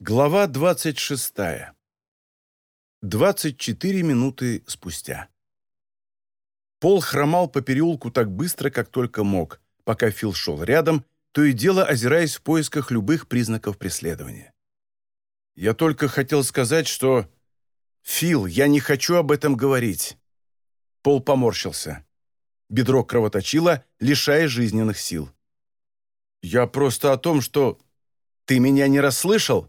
Глава 26. 24 минуты спустя. Пол хромал по переулку так быстро, как только мог, пока Фил шел рядом, то и дело озираясь в поисках любых признаков преследования. «Я только хотел сказать, что...» «Фил, я не хочу об этом говорить!» Пол поморщился. Бедро кровоточило, лишая жизненных сил. «Я просто о том, что...» «Ты меня не расслышал?»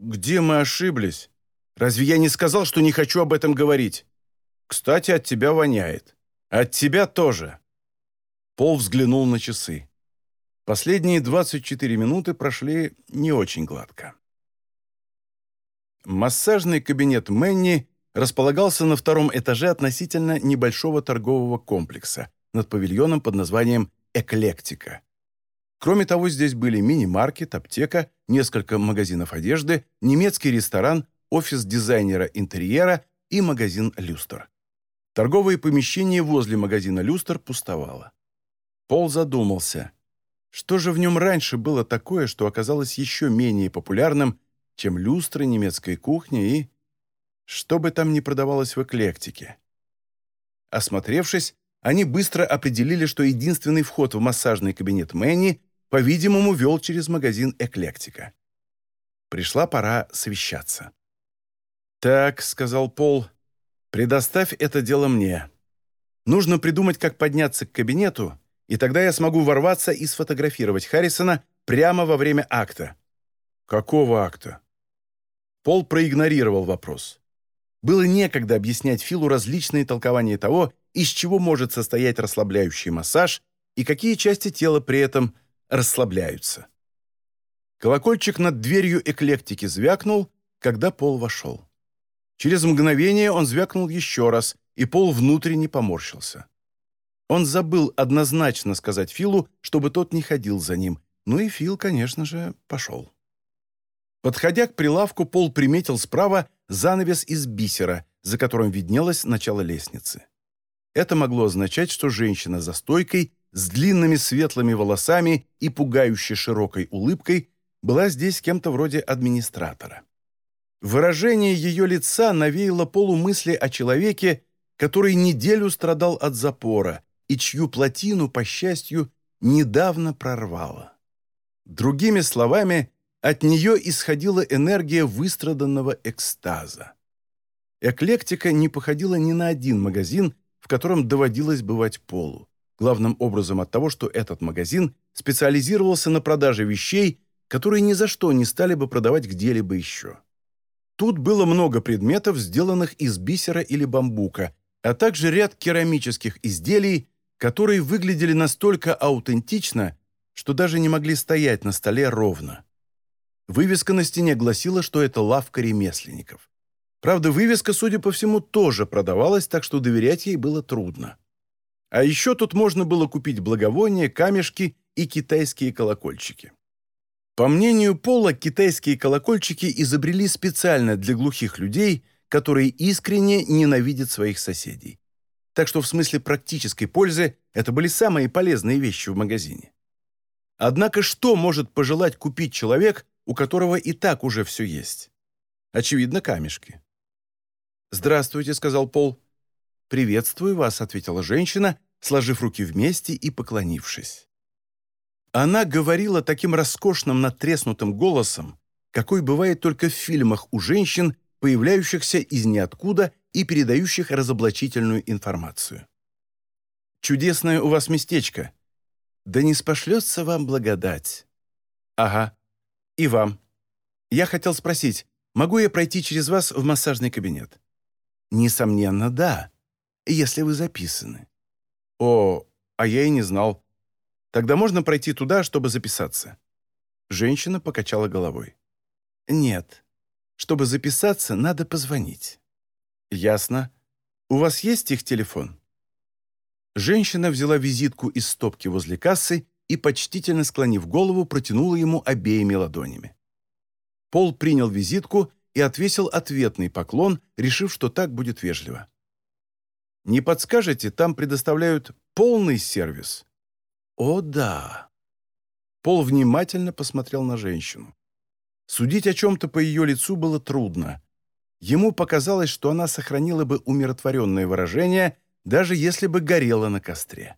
«Где мы ошиблись? Разве я не сказал, что не хочу об этом говорить? Кстати, от тебя воняет. От тебя тоже». Пол взглянул на часы. Последние 24 минуты прошли не очень гладко. Массажный кабинет Мэнни располагался на втором этаже относительно небольшого торгового комплекса над павильоном под названием «Эклектика». Кроме того, здесь были мини-маркет, аптека, несколько магазинов одежды, немецкий ресторан, офис дизайнера интерьера и магазин «Люстр». Торговое помещение возле магазина «Люстр» пустовало. Пол задумался, что же в нем раньше было такое, что оказалось еще менее популярным, чем люстры, немецкая кухня и... Что бы там ни продавалось в эклектике. Осмотревшись, они быстро определили, что единственный вход в массажный кабинет Мэнни по-видимому, вел через магазин «Эклектика». Пришла пора совещаться. «Так», — сказал Пол, — «предоставь это дело мне. Нужно придумать, как подняться к кабинету, и тогда я смогу ворваться и сфотографировать Харрисона прямо во время акта». «Какого акта?» Пол проигнорировал вопрос. Было некогда объяснять Филу различные толкования того, из чего может состоять расслабляющий массаж и какие части тела при этом расслабляются. Колокольчик над дверью эклектики звякнул, когда Пол вошел. Через мгновение он звякнул еще раз, и Пол внутренне поморщился. Он забыл однозначно сказать Филу, чтобы тот не ходил за ним, ну и Фил, конечно же, пошел. Подходя к прилавку, Пол приметил справа занавес из бисера, за которым виднелось начало лестницы. Это могло означать, что женщина за стойкой с длинными светлыми волосами и пугающе широкой улыбкой, была здесь кем-то вроде администратора. Выражение ее лица навеяло полумысли о человеке, который неделю страдал от запора и чью плотину, по счастью, недавно прорвало. Другими словами, от нее исходила энергия выстраданного экстаза. Эклектика не походила ни на один магазин, в котором доводилось бывать полу главным образом от того, что этот магазин специализировался на продаже вещей, которые ни за что не стали бы продавать где-либо еще. Тут было много предметов, сделанных из бисера или бамбука, а также ряд керамических изделий, которые выглядели настолько аутентично, что даже не могли стоять на столе ровно. Вывеска на стене гласила, что это лавка ремесленников. Правда, вывеска, судя по всему, тоже продавалась, так что доверять ей было трудно. А еще тут можно было купить благовония, камешки и китайские колокольчики. По мнению Пола, китайские колокольчики изобрели специально для глухих людей, которые искренне ненавидят своих соседей. Так что в смысле практической пользы это были самые полезные вещи в магазине. Однако что может пожелать купить человек, у которого и так уже все есть? Очевидно, камешки. «Здравствуйте», — сказал Пол. «Приветствую вас», — ответила женщина, сложив руки вместе и поклонившись. Она говорила таким роскошным натреснутым голосом, какой бывает только в фильмах у женщин, появляющихся из ниоткуда и передающих разоблачительную информацию. «Чудесное у вас местечко. Да не спошлется вам благодать». «Ага. И вам. Я хотел спросить, могу я пройти через вас в массажный кабинет?» «Несомненно, да если вы записаны». «О, а я и не знал. Тогда можно пройти туда, чтобы записаться?» Женщина покачала головой. «Нет. Чтобы записаться, надо позвонить». «Ясно. У вас есть их телефон?» Женщина взяла визитку из стопки возле кассы и, почтительно склонив голову, протянула ему обеими ладонями. Пол принял визитку и отвесил ответный поклон, решив, что так будет вежливо. Не подскажете, там предоставляют полный сервис?» «О, да!» Пол внимательно посмотрел на женщину. Судить о чем-то по ее лицу было трудно. Ему показалось, что она сохранила бы умиротворенное выражение, даже если бы горела на костре.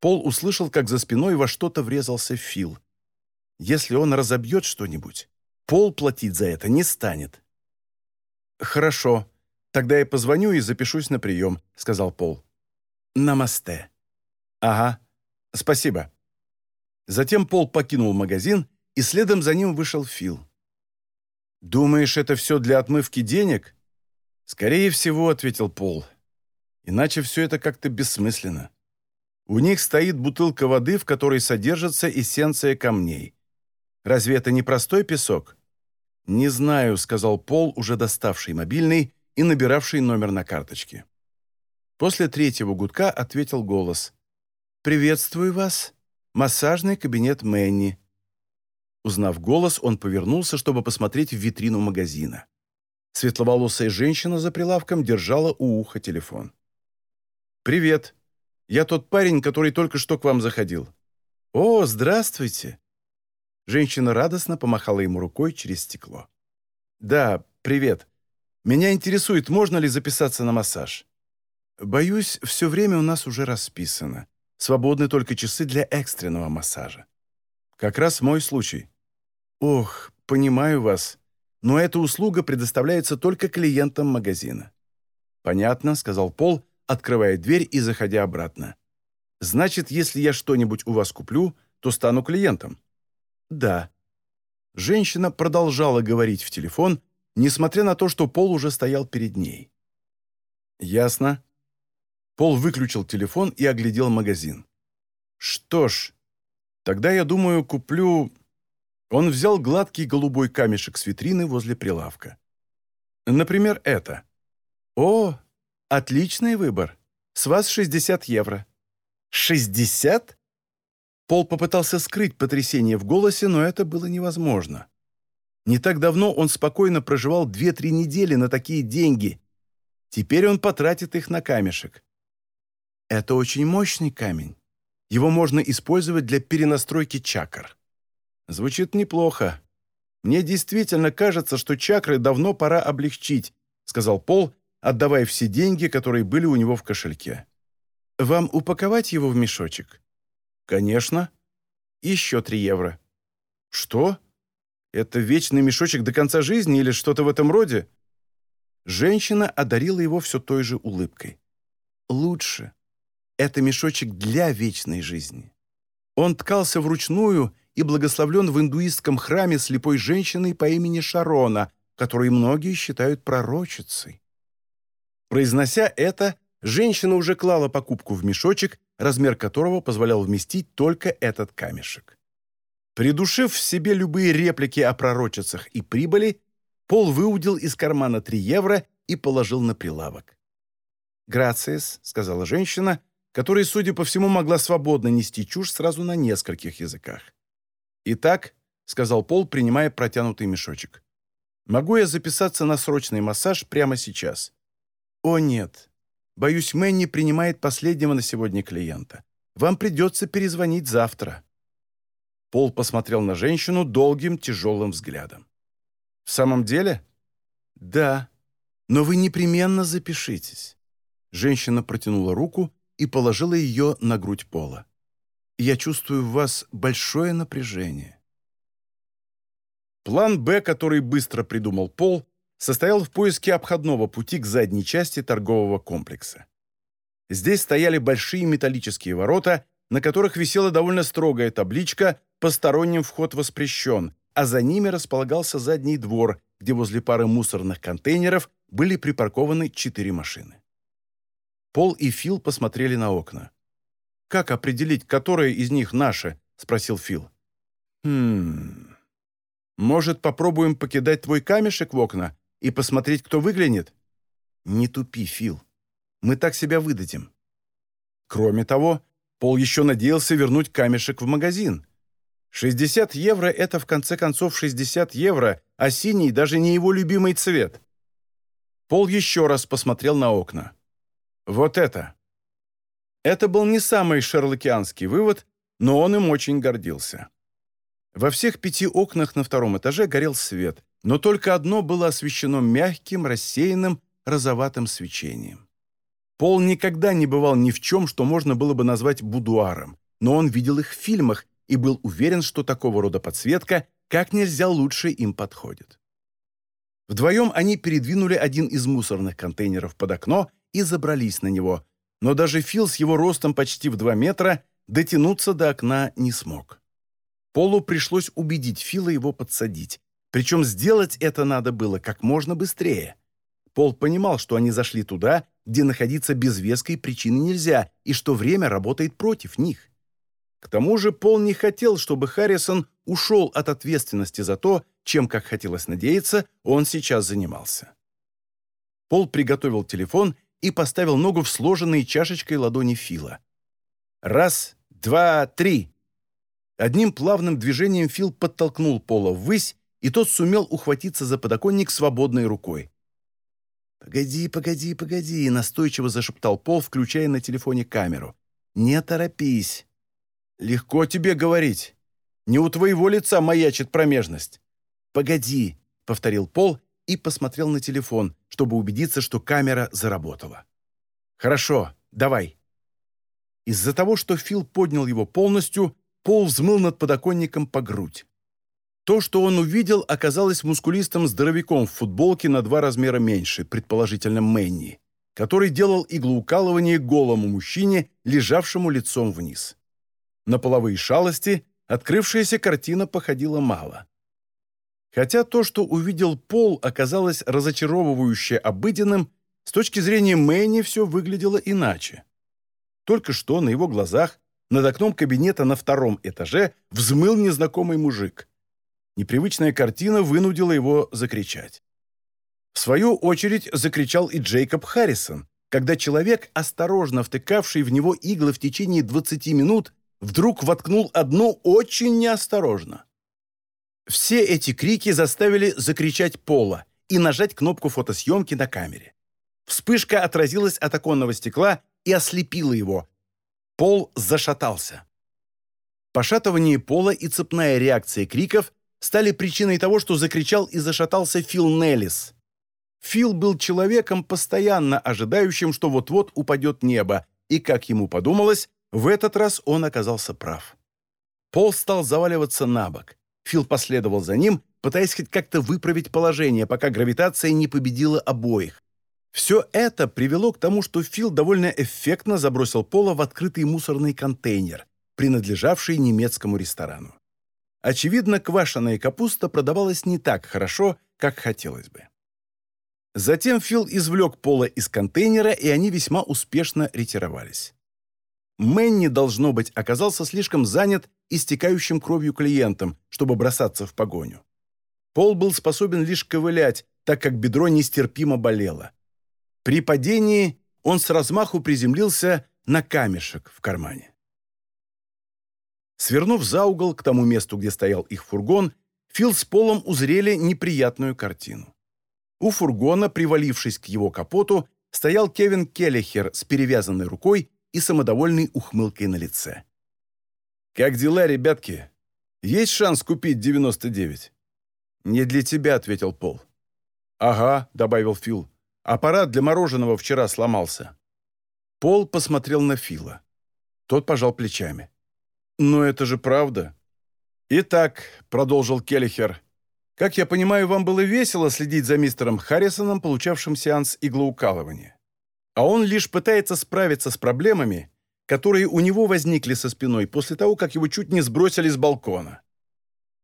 Пол услышал, как за спиной во что-то врезался Фил. Если он разобьет что-нибудь, Пол платить за это не станет. «Хорошо, тогда я позвоню и запишусь на прием», — сказал Пол. «Намасте». «Ага, спасибо». Затем Пол покинул магазин и следом за ним вышел Фил. «Думаешь, это все для отмывки денег?» «Скорее всего», — ответил Пол. «Иначе все это как-то бессмысленно. У них стоит бутылка воды, в которой содержится эссенция камней. Разве это не простой песок?» «Не знаю», — сказал Пол, уже доставший мобильный и набиравший номер на карточке. После третьего гудка ответил голос. «Приветствую вас. Массажный кабинет Мэнни. Узнав голос, он повернулся, чтобы посмотреть в витрину магазина. Светловолосая женщина за прилавком держала у уха телефон. «Привет. Я тот парень, который только что к вам заходил». «О, здравствуйте!» Женщина радостно помахала ему рукой через стекло. «Да, привет. Меня интересует, можно ли записаться на массаж?» «Боюсь, все время у нас уже расписано. Свободны только часы для экстренного массажа». «Как раз мой случай. «Ох, понимаю вас, но эта услуга предоставляется только клиентам магазина». «Понятно», — сказал Пол, открывая дверь и заходя обратно. «Значит, если я что-нибудь у вас куплю, то стану клиентом?» «Да». Женщина продолжала говорить в телефон, несмотря на то, что Пол уже стоял перед ней. «Ясно». Пол выключил телефон и оглядел магазин. «Что ж, тогда, я думаю, куплю он взял гладкий голубой камешек с витрины возле прилавка. Например, это. «О, отличный выбор. С вас 60 евро». «60?» Пол попытался скрыть потрясение в голосе, но это было невозможно. Не так давно он спокойно проживал 2-3 недели на такие деньги. Теперь он потратит их на камешек. Это очень мощный камень. Его можно использовать для перенастройки чакр. Звучит неплохо. Мне действительно кажется, что чакры давно пора облегчить, сказал Пол, отдавая все деньги, которые были у него в кошельке. Вам упаковать его в мешочек? Конечно. Еще три евро. Что? Это вечный мешочек до конца жизни или что-то в этом роде? Женщина одарила его все той же улыбкой. Лучше. Это мешочек для вечной жизни. Он ткался вручную и благословлен в индуистском храме слепой женщиной по имени Шарона, которую многие считают пророчицей. Произнося это, женщина уже клала покупку в мешочек, размер которого позволял вместить только этот камешек. Придушив в себе любые реплики о пророчицах и прибыли, Пол выудил из кармана 3 евро и положил на прилавок. «Грациес», — сказала женщина, которая, судя по всему, могла свободно нести чушь сразу на нескольких языках. «Итак», — сказал Пол, принимая протянутый мешочек, «могу я записаться на срочный массаж прямо сейчас?» «О, нет. Боюсь, Мэнни принимает последнего на сегодня клиента. Вам придется перезвонить завтра». Пол посмотрел на женщину долгим тяжелым взглядом. «В самом деле?» «Да. Но вы непременно запишитесь». Женщина протянула руку и положила ее на грудь Пола я чувствую в вас большое напряжение». План «Б», который быстро придумал Пол, состоял в поиске обходного пути к задней части торгового комплекса. Здесь стояли большие металлические ворота, на которых висела довольно строгая табличка «Посторонним вход воспрещен», а за ними располагался задний двор, где возле пары мусорных контейнеров были припаркованы четыре машины. Пол и Фил посмотрели на окна. «Как определить, которая из них наша?» — спросил Фил. «Хм... Может, попробуем покидать твой камешек в окна и посмотреть, кто выглянет?» «Не тупи, Фил. Мы так себя выдадим». Кроме того, Пол еще надеялся вернуть камешек в магазин. 60 евро — это, в конце концов, 60 евро, а синий даже не его любимый цвет. Пол еще раз посмотрел на окна. «Вот это!» Это был не самый шерлокианский вывод, но он им очень гордился. Во всех пяти окнах на втором этаже горел свет, но только одно было освещено мягким, рассеянным, розоватым свечением. Пол никогда не бывал ни в чем, что можно было бы назвать будуаром, но он видел их в фильмах и был уверен, что такого рода подсветка как нельзя лучше им подходит. Вдвоем они передвинули один из мусорных контейнеров под окно и забрались на него, но даже Фил с его ростом почти в два метра дотянуться до окна не смог. Полу пришлось убедить Фила его подсадить, причем сделать это надо было как можно быстрее. Пол понимал, что они зашли туда, где находиться без веской причины нельзя, и что время работает против них. К тому же Пол не хотел, чтобы Харрисон ушел от ответственности за то, чем, как хотелось надеяться, он сейчас занимался. Пол приготовил телефон и поставил ногу в сложенные чашечкой ладони Фила. «Раз, два, три!» Одним плавным движением Фил подтолкнул Пола ввысь, и тот сумел ухватиться за подоконник свободной рукой. «Погоди, погоди, погоди», — настойчиво зашептал Пол, включая на телефоне камеру. «Не торопись». «Легко тебе говорить. Не у твоего лица маячит промежность». «Погоди», — повторил Пол и посмотрел на телефон, чтобы убедиться, что камера заработала. «Хорошо, давай». Из-за того, что Фил поднял его полностью, Пол взмыл над подоконником по грудь. То, что он увидел, оказалось мускулистым здоровяком в футболке на два размера меньше, предположительно Мэнни, который делал иглоукалывание голому мужчине, лежавшему лицом вниз. На половые шалости открывшаяся картина походила мало. Хотя то, что увидел Пол, оказалось разочаровывающе обыденным, с точки зрения Мэнни все выглядело иначе. Только что на его глазах над окном кабинета на втором этаже взмыл незнакомый мужик – Непривычная картина вынудила его закричать. В свою очередь закричал и Джейкоб Харрисон, когда человек, осторожно втыкавший в него иглы в течение 20 минут, вдруг воткнул одну очень неосторожно. Все эти крики заставили закричать Пола и нажать кнопку фотосъемки на камере. Вспышка отразилась от оконного стекла и ослепила его. Пол зашатался. Пошатывание пола и цепная реакция криков стали причиной того, что закричал и зашатался Фил Неллис. Фил был человеком, постоянно ожидающим, что вот-вот упадет небо, и, как ему подумалось, в этот раз он оказался прав. Пол стал заваливаться на бок. Фил последовал за ним, пытаясь хоть как-то выправить положение, пока гравитация не победила обоих. Все это привело к тому, что Фил довольно эффектно забросил Пола в открытый мусорный контейнер, принадлежавший немецкому ресторану. Очевидно, квашеная капуста продавалась не так хорошо, как хотелось бы. Затем Фил извлек Пола из контейнера, и они весьма успешно ретировались. Мэнни, должно быть, оказался слишком занят истекающим кровью клиентом, чтобы бросаться в погоню. Пол был способен лишь ковылять, так как бедро нестерпимо болело. При падении он с размаху приземлился на камешек в кармане. Свернув за угол к тому месту, где стоял их фургон, Фил с Полом узрели неприятную картину. У фургона, привалившись к его капоту, стоял Кевин Келлихер с перевязанной рукой и самодовольной ухмылкой на лице. «Как дела, ребятки? Есть шанс купить 99?» «Не для тебя», — ответил Пол. «Ага», — добавил Фил. «Аппарат для мороженого вчера сломался». Пол посмотрел на Фила. Тот пожал плечами. «Но это же правда». «Итак», — продолжил Келлихер, «как я понимаю, вам было весело следить за мистером Харрисоном, получавшим сеанс иглоукалывания. А он лишь пытается справиться с проблемами, которые у него возникли со спиной после того, как его чуть не сбросили с балкона».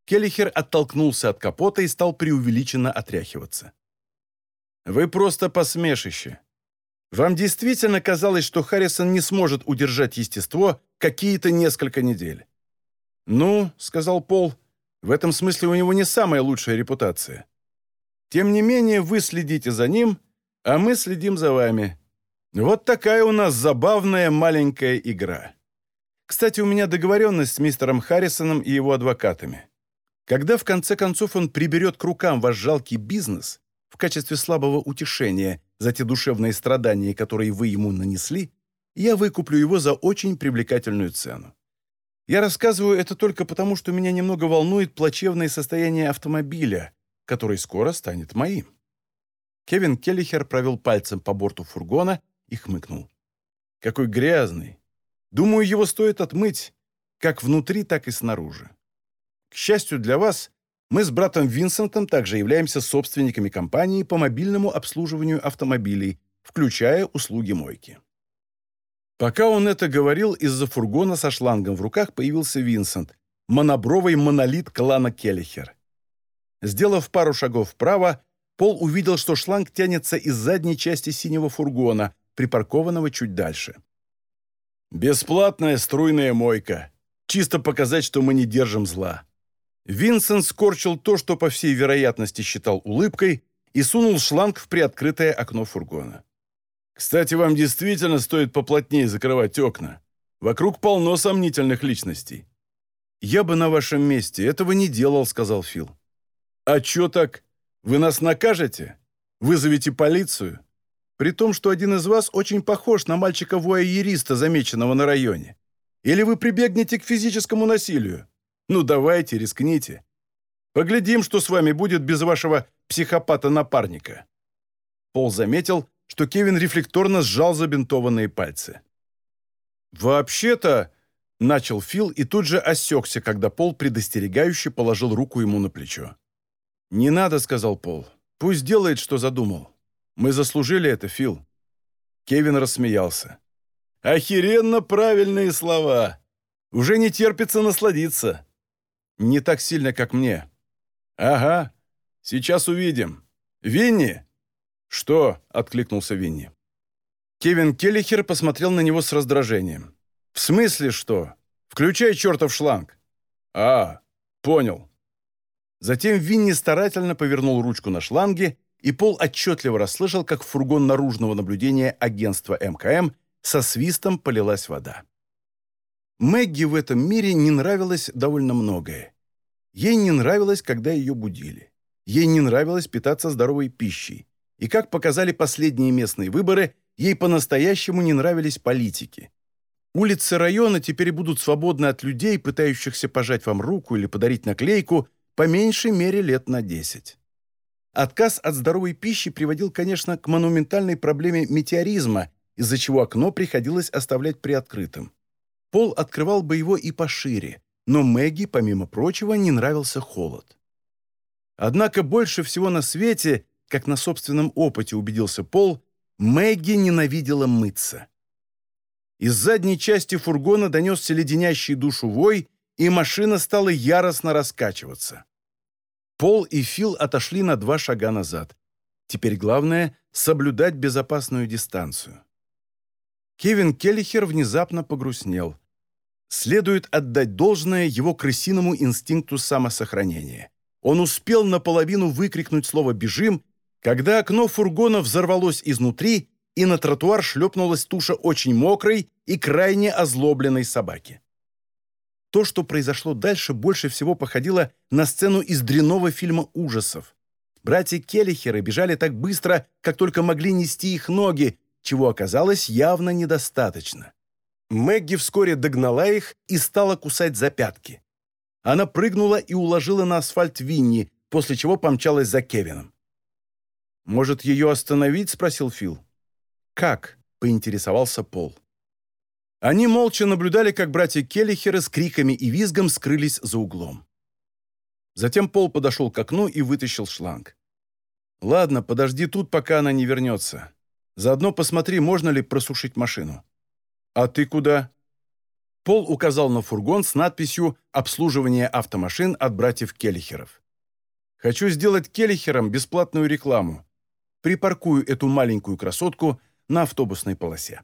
Келлихер оттолкнулся от капота и стал преувеличенно отряхиваться. «Вы просто посмешище. Вам действительно казалось, что Харрисон не сможет удержать естество какие-то несколько недель?» «Ну», — сказал Пол, — «в этом смысле у него не самая лучшая репутация. Тем не менее, вы следите за ним, а мы следим за вами. Вот такая у нас забавная маленькая игра. Кстати, у меня договоренность с мистером Харрисоном и его адвокатами. Когда в конце концов он приберет к рукам ваш жалкий бизнес в качестве слабого утешения за те душевные страдания, которые вы ему нанесли, я выкуплю его за очень привлекательную цену. Я рассказываю это только потому, что меня немного волнует плачевное состояние автомобиля, который скоро станет моим». Кевин Келлихер провел пальцем по борту фургона и хмыкнул. «Какой грязный! Думаю, его стоит отмыть, как внутри, так и снаружи. К счастью для вас, мы с братом Винсентом также являемся собственниками компании по мобильному обслуживанию автомобилей, включая услуги мойки». Пока он это говорил, из-за фургона со шлангом в руках появился Винсент, монобровый монолит клана Келлихер. Сделав пару шагов вправо, Пол увидел, что шланг тянется из задней части синего фургона, припаркованного чуть дальше. «Бесплатная струйная мойка. Чисто показать, что мы не держим зла». Винсент скорчил то, что, по всей вероятности, считал улыбкой, и сунул шланг в приоткрытое окно фургона. «Кстати, вам действительно стоит поплотнее закрывать окна. Вокруг полно сомнительных личностей». «Я бы на вашем месте этого не делал», — сказал Фил. «А чё так? Вы нас накажете? Вызовете полицию? При том, что один из вас очень похож на мальчика-вуайериста, замеченного на районе. Или вы прибегнете к физическому насилию? Ну давайте, рискните. Поглядим, что с вами будет без вашего психопата-напарника». Пол заметил, что Кевин рефлекторно сжал забинтованные пальцы. «Вообще-то...» — начал Фил и тут же осекся, когда Пол предостерегающе положил руку ему на плечо. «Не надо», — сказал Пол. «Пусть делает, что задумал. Мы заслужили это, Фил». Кевин рассмеялся. «Охеренно правильные слова. Уже не терпится насладиться. Не так сильно, как мне». «Ага, сейчас увидим. Винни?» «Что?» — откликнулся Винни. Кевин Келлихер посмотрел на него с раздражением. «В смысле что? Включай чертов шланг». «А, понял». Затем Винни старательно повернул ручку на шланге, и Пол отчетливо расслышал, как в фургон наружного наблюдения агентства МКМ со свистом полилась вода. Мэгги в этом мире не нравилось довольно многое. Ей не нравилось, когда ее будили. Ей не нравилось питаться здоровой пищей. И, как показали последние местные выборы, ей по-настоящему не нравились политики. Улицы района теперь будут свободны от людей, пытающихся пожать вам руку или подарить наклейку – по меньшей мере лет на 10. Отказ от здоровой пищи приводил, конечно, к монументальной проблеме метеоризма, из-за чего окно приходилось оставлять приоткрытым. Пол открывал бы его и пошире, но Мэгги, помимо прочего, не нравился холод. Однако больше всего на свете, как на собственном опыте убедился Пол, Мэгги ненавидела мыться. Из задней части фургона донесся леденящий душу вой, и машина стала яростно раскачиваться. Пол и Фил отошли на два шага назад. Теперь главное — соблюдать безопасную дистанцию. Кевин Келлихер внезапно погрустнел. Следует отдать должное его крысиному инстинкту самосохранения. Он успел наполовину выкрикнуть слово «бежим», когда окно фургона взорвалось изнутри, и на тротуар шлепнулась туша очень мокрой и крайне озлобленной собаки. То, что произошло дальше, больше всего походило на сцену из дрянного фильма ужасов. Братья Келлихеры бежали так быстро, как только могли нести их ноги, чего оказалось явно недостаточно. Мэгги вскоре догнала их и стала кусать за пятки. Она прыгнула и уложила на асфальт Винни, после чего помчалась за Кевином. «Может, ее остановить?» — спросил Фил. «Как?» — поинтересовался Пол. Они молча наблюдали, как братья Келлихеры с криками и визгом скрылись за углом. Затем Пол подошел к окну и вытащил шланг. «Ладно, подожди тут, пока она не вернется. Заодно посмотри, можно ли просушить машину». «А ты куда?» Пол указал на фургон с надписью «Обслуживание автомашин от братьев Келлихеров». «Хочу сделать Келлихерам бесплатную рекламу. Припаркую эту маленькую красотку на автобусной полосе».